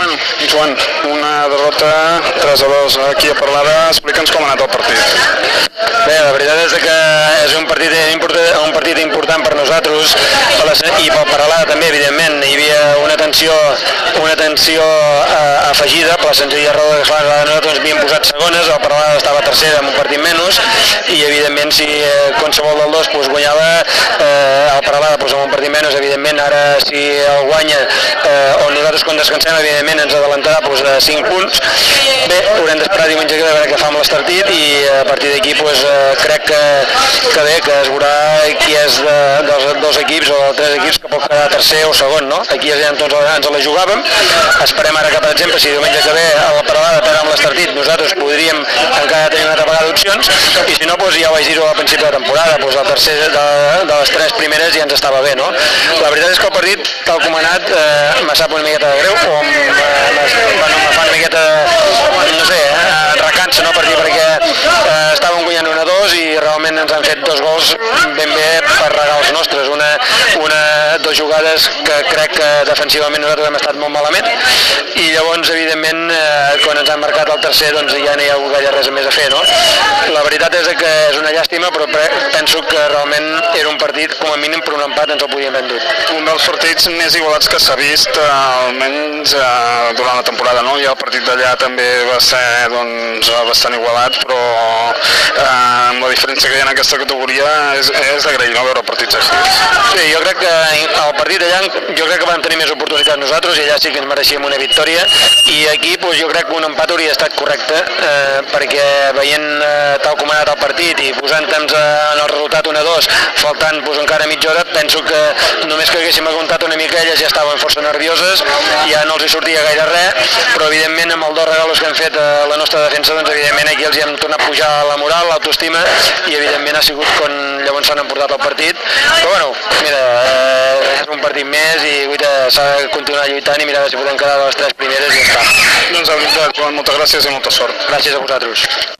Bueno, Joan, una derrota 3 a 2 aquí a Parlada. Explica'ns com ha anat el partit. Bé, la veritat és que és un partit important, un partit important per nosaltres per la, i pel Paralada també, evidentment. Hi havia una tensió, una tensió eh, afegida per la senzilla raó que clar, nosaltres ens havíem posat segones, el Paralada estava tercera amb un partit menys i evidentment si eh, qualsevol del dos pues, guanyava amb un partit menys, evidentment ara si el guanya eh, o nosaltres quan descansem evidentment ens adelantarà pues, a 5 punts. Bé, haurem d'esperar diumenge que veure què fa amb l'estartit i a partir d'aquí pues, eh, crec que, que bé, que es veurà qui és de, dels dos equips o dels tres equips que pot quedar tercer o segon, no? Aquí ja tots ens la jugàvem, esperem ara que per exemple si diumenge que ve a la parada perd amb l'estartit nosaltres podríem d'opcions i si no doncs ja vaig dir-ho al principi de temporada, doncs el tercer de, de les tres primeres ja ens estava bé, no? La veritat és que el partit, tal com ha anat, eh, me sap una miqueta de greu o em, eh, bueno, me fa una miqueta, no sé, eh, recança, no? Per dir, perquè eh, estàvem guanyant 1 a 2 i realment ens han fet dos gols ben bé per regar els nostres. Una, una, dos jugades que crec que defensivament nosaltres hem estat molt malament i llavors, evidentment, eh, quan ens han marcat el tercer doncs ja no hi ha gaire res més a fer, no? La veritat és que és una llàstima, però penso que realment era un partit, com a mínim, per un empat ens el podíem haver endut. Un dels partits més igualats que s'ha vist, eh, almenys eh, durant la temporada, no? I el partit d'allà també va ser doncs, bastant igualat, però eh, amb la diferència que hi ha en aquesta categoria és, és d'agrair no veure partits així. Sí, jo crec que el partit allà jo crec que vam tenir més oportunitats nosaltres i allà sí que ens mereixíem una victòria i aquí doncs, jo crec que un empat hauria estat correcte eh, perquè veient eh, tal com ha anat el partit i posant temps en el resultat 1-2 faltant doncs, encara mitja hora penso que només que haguéssim aguantat una mica elles ja estaven força nervioses ja no els hi sortia gaire res però evidentment amb els dos regalos que han fet a la nostra defensa doncs evidentment aquí els hi hem tornat a pujar la moral, l'autoestima i evidentment ha sigut quan llavors s'han emportat el partit. Però bueno, mira, eh, és un partit més i s'ha de continuar lluitant i mirar si podem quedar les tres primeres i ja està. Doncs Joan, moltes gràcies i molta sort. Gràcies a vosaltres.